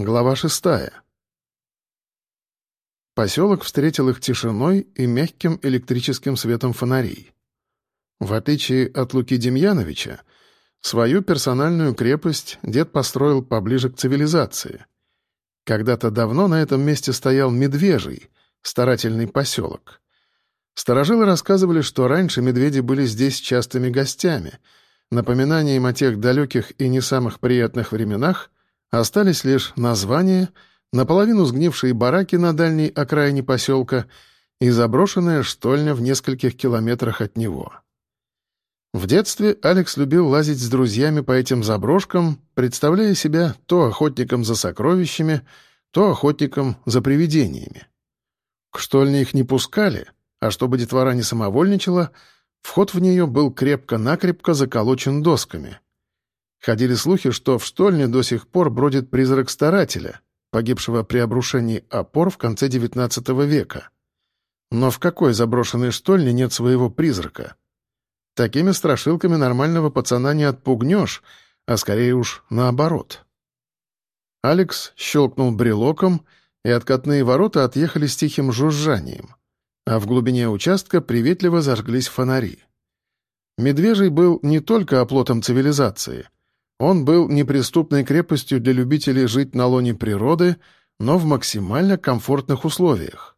Глава шестая. Поселок встретил их тишиной и мягким электрическим светом фонарей. В отличие от Луки Демьяновича, свою персональную крепость дед построил поближе к цивилизации. Когда-то давно на этом месте стоял Медвежий, старательный поселок. Старожилы рассказывали, что раньше медведи были здесь частыми гостями, напоминанием о тех далеких и не самых приятных временах — Остались лишь названия, наполовину сгнившие бараки на дальней окраине поселка и заброшенная штольня в нескольких километрах от него. В детстве Алекс любил лазить с друзьями по этим заброшкам, представляя себя то охотником за сокровищами, то охотником за привидениями. К штольне их не пускали, а чтобы детвора не самовольничала, вход в нее был крепко-накрепко заколочен досками — Ходили слухи, что в штольне до сих пор бродит призрак старателя, погибшего при обрушении опор в конце XIX века. Но в какой заброшенной штольне нет своего призрака? Такими страшилками нормального пацана не отпугнешь, а скорее уж наоборот. Алекс щелкнул брелоком, и откатные ворота отъехали с тихим жужжанием, а в глубине участка приветливо зажглись фонари. Медвежий был не только оплотом цивилизации — он был неприступной крепостью для любителей жить на лоне природы, но в максимально комфортных условиях.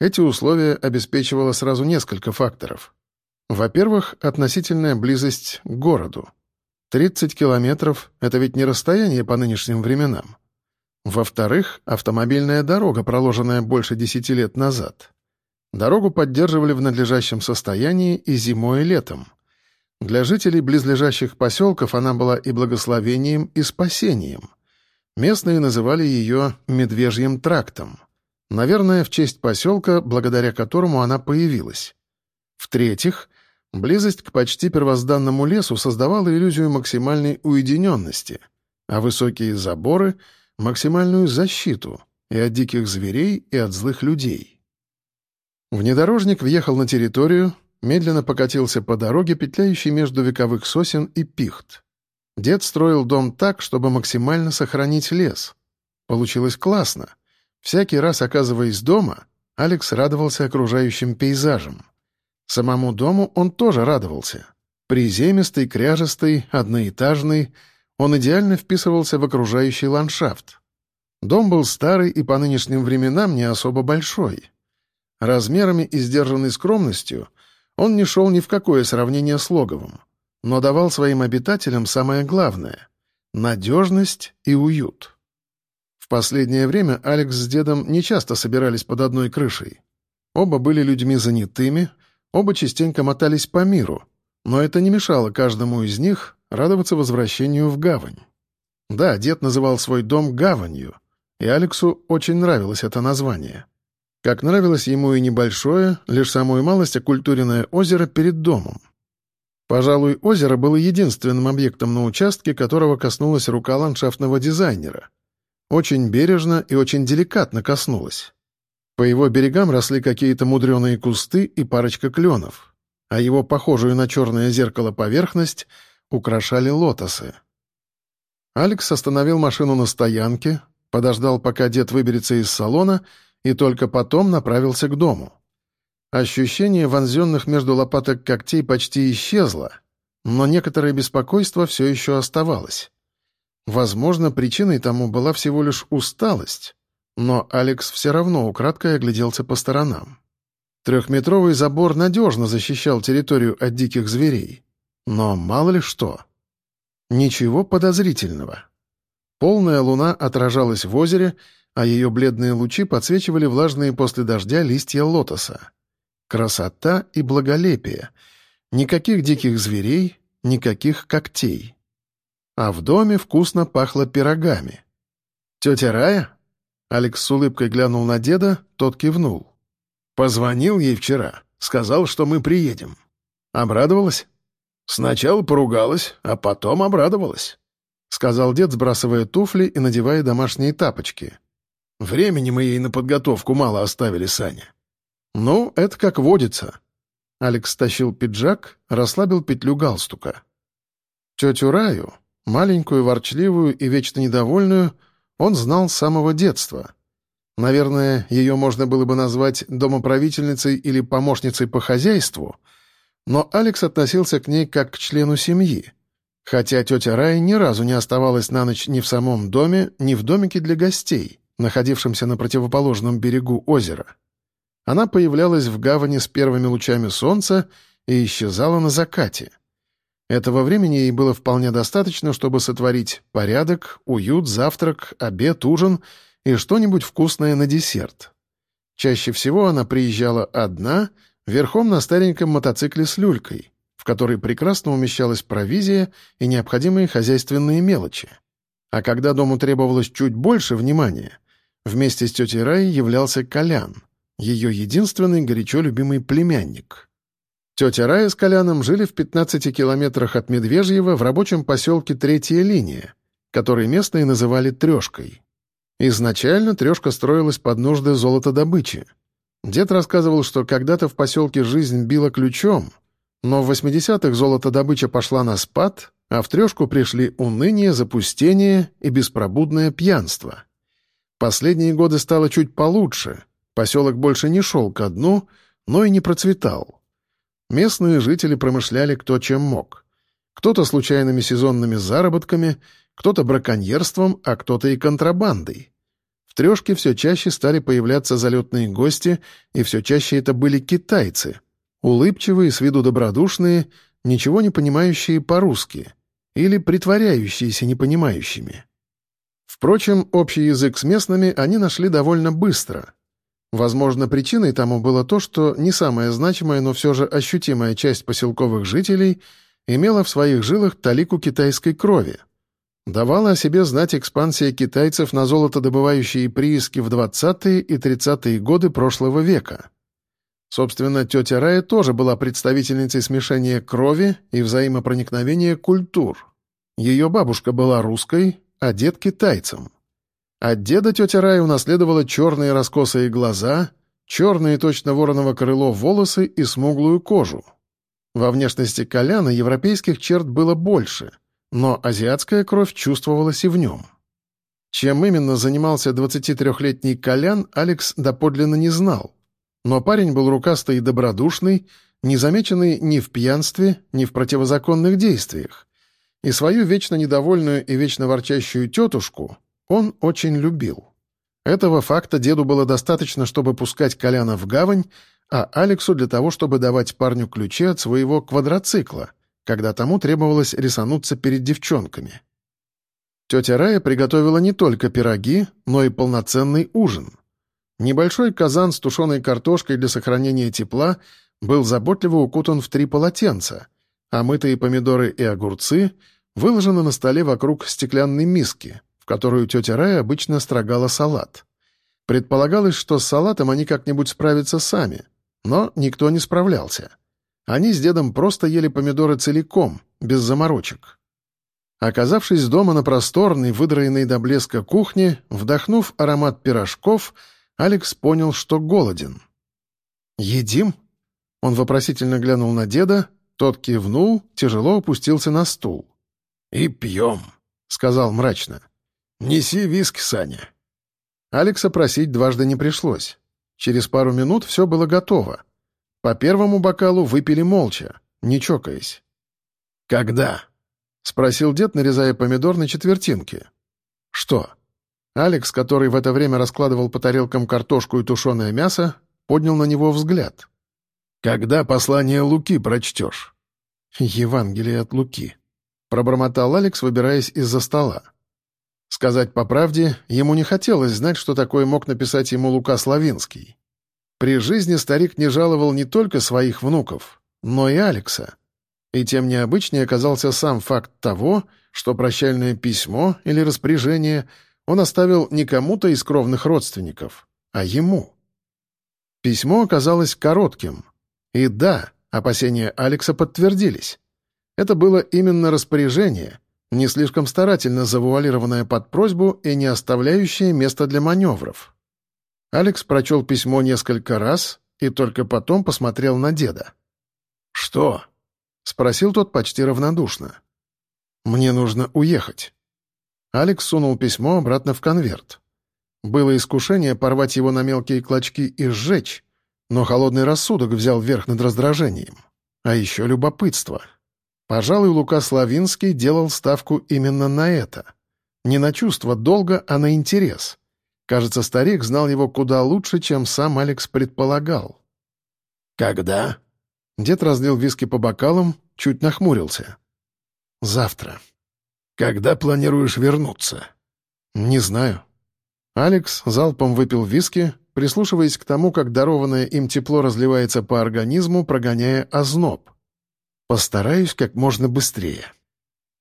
Эти условия обеспечивало сразу несколько факторов. Во-первых, относительная близость к городу. 30 километров — это ведь не расстояние по нынешним временам. Во-вторых, автомобильная дорога, проложенная больше десяти лет назад. Дорогу поддерживали в надлежащем состоянии и зимой, и летом — для жителей близлежащих поселков она была и благословением, и спасением. Местные называли ее «медвежьим трактом». Наверное, в честь поселка, благодаря которому она появилась. В-третьих, близость к почти первозданному лесу создавала иллюзию максимальной уединенности, а высокие заборы — максимальную защиту и от диких зверей, и от злых людей. Внедорожник въехал на территорию, медленно покатился по дороге, петляющей между вековых сосен и пихт. Дед строил дом так, чтобы максимально сохранить лес. Получилось классно. Всякий раз, оказываясь дома, Алекс радовался окружающим пейзажам. Самому дому он тоже радовался. Приземистый, кряжестый, одноэтажный, он идеально вписывался в окружающий ландшафт. Дом был старый и по нынешним временам не особо большой. Размерами и сдержанной скромностью — он не шел ни в какое сравнение с Логовым, но давал своим обитателям самое главное — надежность и уют. В последнее время Алекс с дедом нечасто собирались под одной крышей. Оба были людьми занятыми, оба частенько мотались по миру, но это не мешало каждому из них радоваться возвращению в гавань. Да, дед называл свой дом гаванью, и Алексу очень нравилось это название. Как нравилось ему и небольшое, лишь самую малость оккультуренное озеро перед домом. Пожалуй, озеро было единственным объектом на участке, которого коснулась рука ландшафтного дизайнера. Очень бережно и очень деликатно коснулась. По его берегам росли какие-то мудреные кусты и парочка кленов, а его похожую на черное зеркало поверхность украшали лотосы. Алекс остановил машину на стоянке, подождал, пока дед выберется из салона — и только потом направился к дому. Ощущение вонзенных между лопаток когтей почти исчезло, но некоторое беспокойство все еще оставалось. Возможно, причиной тому была всего лишь усталость, но Алекс все равно украдкой огляделся по сторонам. Трехметровый забор надежно защищал территорию от диких зверей. Но мало ли что. Ничего подозрительного. Полная луна отражалась в озере, а ее бледные лучи подсвечивали влажные после дождя листья лотоса. Красота и благолепие. Никаких диких зверей, никаких когтей. А в доме вкусно пахло пирогами. «Тетя Рая?» Алекс с улыбкой глянул на деда, тот кивнул. «Позвонил ей вчера, сказал, что мы приедем. Обрадовалась?» «Сначала поругалась, а потом обрадовалась», — сказал дед, сбрасывая туфли и надевая домашние тапочки. Времени мы ей на подготовку мало оставили, Саня. Ну, это как водится. Алекс стащил пиджак, расслабил петлю галстука. Тетю Раю, маленькую, ворчливую и вечно недовольную, он знал с самого детства. Наверное, ее можно было бы назвать домоправительницей или помощницей по хозяйству, но Алекс относился к ней как к члену семьи, хотя тетя Рая ни разу не оставалась на ночь ни в самом доме, ни в домике для гостей, находившемся на противоположном берегу озера. Она появлялась в гавани с первыми лучами солнца и исчезала на закате. Этого времени ей было вполне достаточно, чтобы сотворить порядок, уют, завтрак, обед, ужин и что-нибудь вкусное на десерт. Чаще всего она приезжала одна, верхом на стареньком мотоцикле с люлькой, в которой прекрасно умещалась провизия и необходимые хозяйственные мелочи. А когда дому требовалось чуть больше внимания, вместе с тетей Раей являлся Колян — ее единственный горячо любимый племянник. Тетя Рая с Коляном жили в 15 километрах от Медвежьего в рабочем поселке Третья линия, который местные называли Трешкой. Изначально Трешка строилась под нужды золотодобычи. Дед рассказывал, что когда-то в поселке жизнь била ключом, но в 80-х золотодобыча пошла на спад, а в Трешку пришли уныние, запустение и беспробудное пьянство. Последние годы стало чуть получше — Поселок больше не шел ко дну, но и не процветал. Местные жители промышляли кто чем мог. Кто-то случайными сезонными заработками, кто-то браконьерством, а кто-то и контрабандой. В трешке все чаще стали появляться залетные гости, и все чаще это были китайцы. Улыбчивые, с виду добродушные, ничего не понимающие по-русски. Или притворяющиеся непонимающими. Впрочем, общий язык с местными они нашли довольно быстро — Возможно, причиной тому было то, что не самая значимая, но все же ощутимая часть поселковых жителей имела в своих жилах талику китайской крови. Давала о себе знать экспансия китайцев на золотодобывающие прииски в 20-е и 30-е годы прошлого века. Собственно, тетя Рая тоже была представительницей смешения крови и взаимопроникновения культур. Ее бабушка была русской, дед — китайцем. От деда тетя Рая унаследовала черные раскосые глаза, черные точно вороново крыло волосы и смуглую кожу. Во внешности Коляна европейских черт было больше, но азиатская кровь чувствовалась и в нем. Чем именно занимался 23-летний Колян, Алекс доподлинно не знал. Но парень был рукастый и добродушный, не замеченный ни в пьянстве, ни в противозаконных действиях. И свою вечно недовольную и вечно ворчащую тетушку он очень любил. Этого факта деду было достаточно, чтобы пускать Коляна в гавань, а Алексу для того, чтобы давать парню ключи от своего квадроцикла, когда тому требовалось рисануться перед девчонками. Тетя Рая приготовила не только пироги, но и полноценный ужин. Небольшой казан с тушеной картошкой для сохранения тепла был заботливо укутан в три полотенца, а мытые помидоры и огурцы выложены на столе вокруг стеклянной миски — которую тетя Рая обычно строгала салат. Предполагалось, что с салатом они как-нибудь справятся сами, но никто не справлялся. Они с дедом просто ели помидоры целиком, без заморочек. Оказавшись дома на просторной, выдраенной до блеска кухне, вдохнув аромат пирожков, Алекс понял, что голоден. «Едим?» Он вопросительно глянул на деда, тот кивнул, тяжело опустился на стул. «И пьем», — сказал мрачно. «Неси виски, Саня». Алекса просить дважды не пришлось. Через пару минут все было готово. По первому бокалу выпили молча, не чокаясь. «Когда?» — спросил дед, нарезая помидор на четвертинки. «Что?» Алекс, который в это время раскладывал по тарелкам картошку и тушеное мясо, поднял на него взгляд. «Когда послание Луки прочтешь?» «Евангелие от Луки», — пробормотал Алекс, выбираясь из-за стола. Сказать по правде, ему не хотелось знать, что такое мог написать ему Лука Славинский. При жизни старик не жаловал не только своих внуков, но и Алекса. И тем необычнее оказался сам факт того, что прощальное письмо или распоряжение он оставил не кому-то из кровных родственников, а ему. Письмо оказалось коротким. И да, опасения Алекса подтвердились. Это было именно распоряжение — не слишком старательно завуалированная под просьбу и не оставляющая места для маневров. Алекс прочел письмо несколько раз и только потом посмотрел на деда. «Что?» — спросил тот почти равнодушно. «Мне нужно уехать». Алекс сунул письмо обратно в конверт. Было искушение порвать его на мелкие клочки и сжечь, но холодный рассудок взял верх над раздражением. А еще любопытство. Пожалуй, Лука Славинский делал ставку именно на это. Не на чувство долга, а на интерес. Кажется, старик знал его куда лучше, чем сам Алекс предполагал. «Когда?» Дед разлил виски по бокалам, чуть нахмурился. «Завтра». «Когда планируешь вернуться?» «Не знаю». Алекс залпом выпил виски, прислушиваясь к тому, как дарованное им тепло разливается по организму, прогоняя озноб. «Постараюсь как можно быстрее».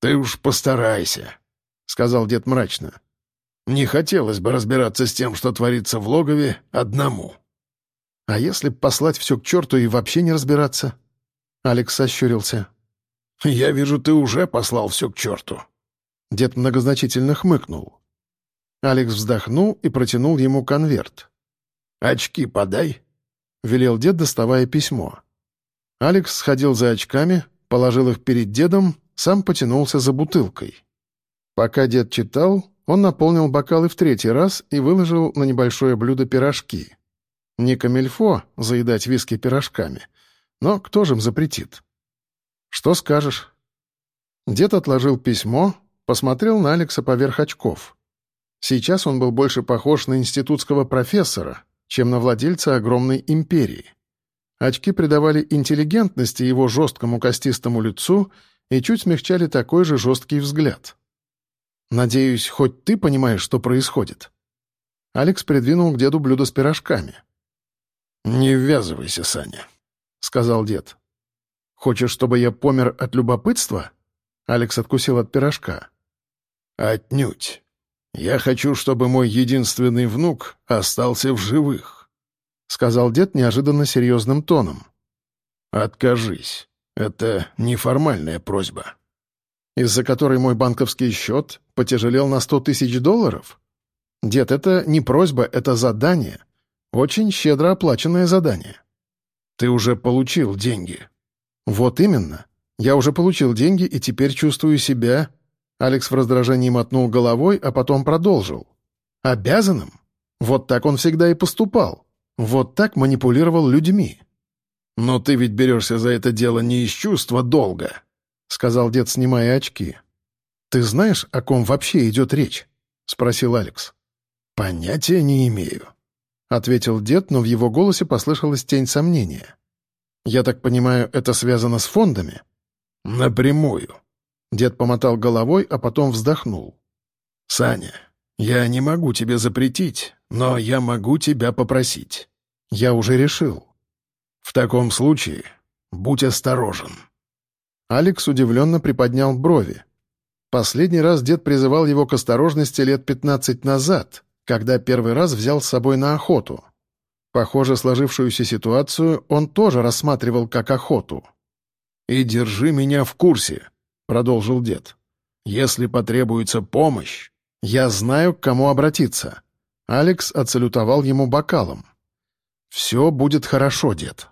«Ты уж постарайся», — сказал дед мрачно. «Не хотелось бы разбираться с тем, что творится в логове, одному». «А если послать все к черту и вообще не разбираться?» Алекс сощурился. «Я вижу, ты уже послал все к черту». Дед многозначительно хмыкнул. Алекс вздохнул и протянул ему конверт. «Очки подай», — велел дед, доставая письмо. Алекс сходил за очками, положил их перед дедом, сам потянулся за бутылкой. Пока дед читал, он наполнил бокалы в третий раз и выложил на небольшое блюдо пирожки. Не камельфо заедать виски пирожками, но кто же им запретит? «Что скажешь?» Дед отложил письмо, посмотрел на Алекса поверх очков. Сейчас он был больше похож на институтского профессора, чем на владельца огромной империи. Очки придавали интеллигентности его жесткому костистому лицу и чуть смягчали такой же жесткий взгляд. «Надеюсь, хоть ты понимаешь, что происходит?» Алекс придвинул к деду блюдо с пирожками. «Не ввязывайся, Саня», — сказал дед. «Хочешь, чтобы я помер от любопытства?» Алекс откусил от пирожка. «Отнюдь. «Я хочу, чтобы мой единственный внук остался в живых», — сказал дед неожиданно серьезным тоном. «Откажись. Это неформальная просьба». «Из-за которой мой банковский счет потяжелел на сто тысяч долларов? Дед, это не просьба, это задание. Очень щедро оплаченное задание». «Ты уже получил деньги». «Вот именно. Я уже получил деньги и теперь чувствую себя Алекс в раздражении мотнул головой, а потом продолжил. «Обязанным? Вот так он всегда и поступал. Вот так манипулировал людьми». «Но ты ведь берешься за это дело не из чувства долга», — сказал дед, снимая очки. «Ты знаешь, о ком вообще идет речь?» — спросил Алекс. «Понятия не имею», — ответил дед, но в его голосе послышалась тень сомнения. «Я так понимаю, это связано с фондами?» «Напрямую», Дед помотал головой, а потом вздохнул. «Саня, я не могу тебе запретить, но я могу тебя попросить. Я уже решил. В таком случае будь осторожен». Алекс удивленно приподнял брови. Последний раз дед призывал его к осторожности лет пятнадцать назад, когда первый раз взял с собой на охоту. Похоже, сложившуюся ситуацию он тоже рассматривал как охоту. «И держи меня в курсе», — продолжил дед. «Если потребуется помощь, я знаю, к кому обратиться». Алекс отсалютовал ему бокалом. «Все будет хорошо, дед».